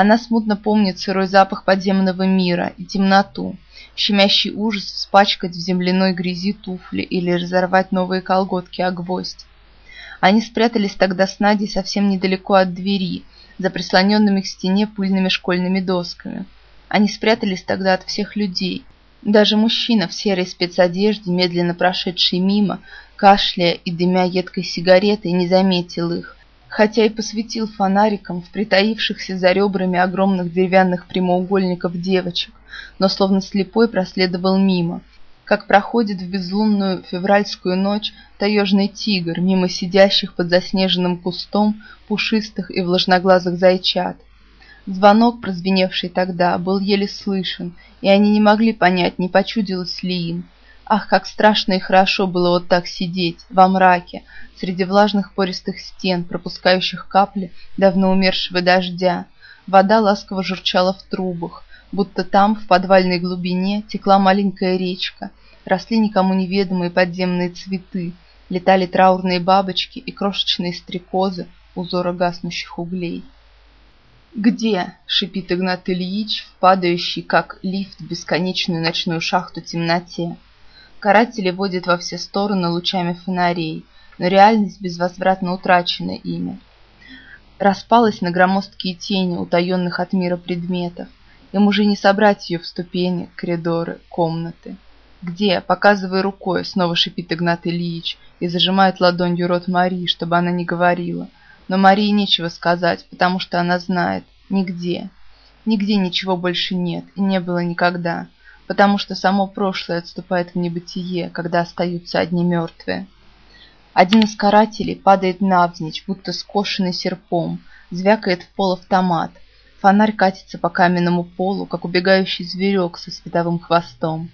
Она смутно помнит сырой запах подземного мира и темноту, щемящий ужас спачкать в земляной грязи туфли или разорвать новые колготки о гвоздь. Они спрятались тогда с Надей совсем недалеко от двери, за прислоненными к стене пыльными школьными досками. Они спрятались тогда от всех людей. Даже мужчина в серой спецодежде, медленно прошедший мимо, кашляя и дымя едкой сигаретой, не заметил их, хотя и посветил фонариком в притаившихся за ребрами огромных деревянных прямоугольников девочек, но словно слепой проследовал мимо, как проходит в безлунную февральскую ночь таежный тигр мимо сидящих под заснеженным кустом пушистых и влажноглазых зайчат. Звонок, прозвеневший тогда, был еле слышен, и они не могли понять, не почудилось ли им. Ах, как страшно и хорошо было вот так сидеть, во мраке, среди влажных пористых стен, пропускающих капли давно умершего дождя. Вода ласково журчала в трубах, будто там, в подвальной глубине, текла маленькая речка, росли никому неведомые подземные цветы, летали траурные бабочки и крошечные стрекозы узора гаснущих углей. «Где?» — шипит Игнат Ильич, впадающий, как лифт, в бесконечную ночную шахту темноте. Каратели водят во все стороны лучами фонарей, но реальность безвозвратно утрачена ими. Распалась на громоздкие тени утаенных от мира предметов. Им уже не собрать ее в ступени, коридоры, комнаты. «Где?» — показывая рукой, снова шипит Игнат Ильич и зажимает ладонью рот Марии, чтобы она не говорила. Но Марии нечего сказать, потому что она знает. Нигде. Нигде ничего больше нет и не было никогда, потому что само прошлое отступает в небытие, когда остаются одни мертвые. Один из карателей падает навзничь, будто скошенный серпом, звякает в пол автомат. Фонарь катится по каменному полу, как убегающий зверек со световым хвостом.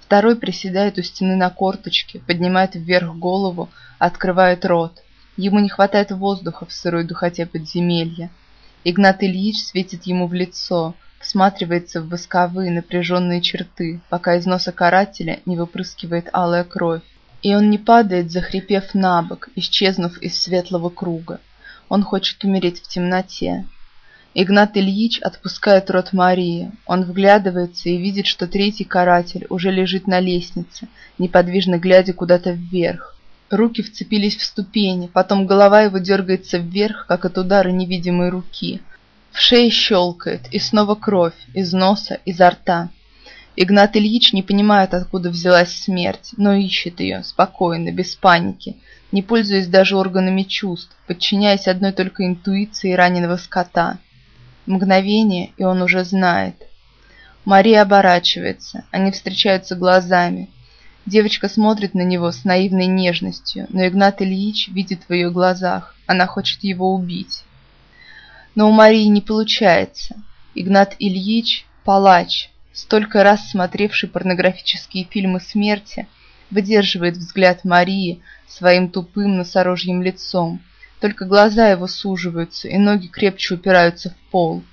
Второй приседает у стены на корточке, поднимает вверх голову, открывает рот. Ему не хватает воздуха в сырой духоте подземелья. Игнат Ильич светит ему в лицо, всматривается в восковые напряженные черты, пока из носа карателя не выпрыскивает алая кровь. И он не падает, захрипев на бок, исчезнув из светлого круга. Он хочет умереть в темноте. Игнат Ильич отпускает рот Марии. Он вглядывается и видит, что третий каратель уже лежит на лестнице, неподвижно глядя куда-то вверх. Руки вцепились в ступени, потом голова его дергается вверх, как от удара невидимой руки. В шее щелкает, и снова кровь, из носа, изо рта. Игнат Ильич не понимает, откуда взялась смерть, но ищет ее, спокойно, без паники, не пользуясь даже органами чувств, подчиняясь одной только интуиции раненого скота. Мгновение, и он уже знает. Мария оборачивается, они встречаются глазами. Девочка смотрит на него с наивной нежностью, но Игнат Ильич видит в ее глазах, она хочет его убить. Но у Марии не получается. Игнат Ильич – палач, столько раз смотревший порнографические фильмы смерти, выдерживает взгляд Марии своим тупым носорожьим лицом. Только глаза его суживаются, и ноги крепче упираются в пол.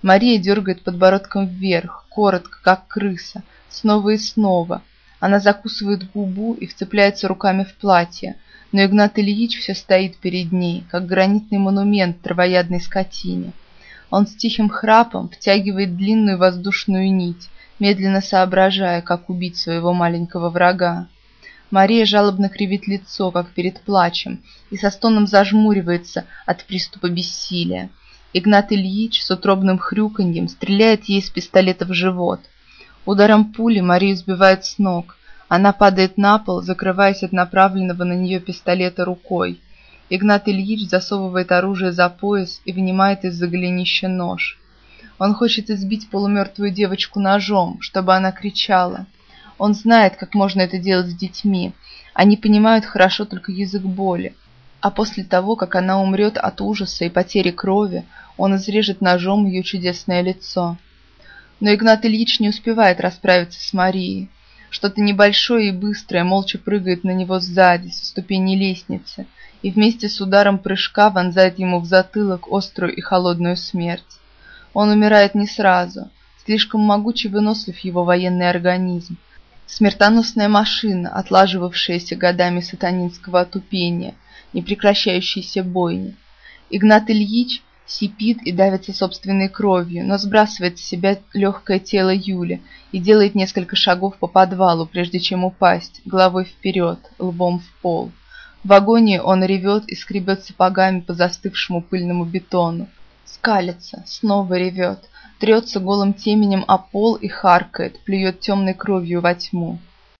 Мария дергает подбородком вверх, коротко, как крыса, снова и снова. Она закусывает губу и вцепляется руками в платье, но Игнат Ильич все стоит перед ней, как гранитный монумент травоядной скотине. Он с тихим храпом втягивает длинную воздушную нить, медленно соображая, как убить своего маленького врага. Мария жалобно кривит лицо, как перед плачем, и со стоном зажмуривается от приступа бессилия. Игнат Ильич с утробным хрюканьем стреляет ей из пистолета в живот. Ударом пули Марию сбивает с ног. Она падает на пол, закрываясь от направленного на нее пистолета рукой. Игнат Ильич засовывает оружие за пояс и вынимает из-за голенища нож. Он хочет избить полумертвую девочку ножом, чтобы она кричала. Он знает, как можно это делать с детьми. Они понимают хорошо только язык боли. А после того, как она умрет от ужаса и потери крови, он изрежет ножом ее чудесное лицо. Но Игнат Ильич не успевает расправиться с Марией. Что-то небольшое и быстрое молча прыгает на него сзади, со ступени лестницы и вместе с ударом прыжка вонзает ему в затылок острую и холодную смерть. Он умирает не сразу, слишком могучий вынослив его военный организм. Смертоносная машина, отлаживавшаяся годами сатанинского отупения, непрекращающейся бойни. Игнат Ильич сипит и давится собственной кровью, но сбрасывает с себя легкое тело Юли и делает несколько шагов по подвалу, прежде чем упасть, головой вперед, лбом в пол. В агонии он ревет и скребет сапогами по застывшему пыльному бетону. Скалится, снова ревет, трется голым теменем о пол и харкает, плюет темной кровью во тьму.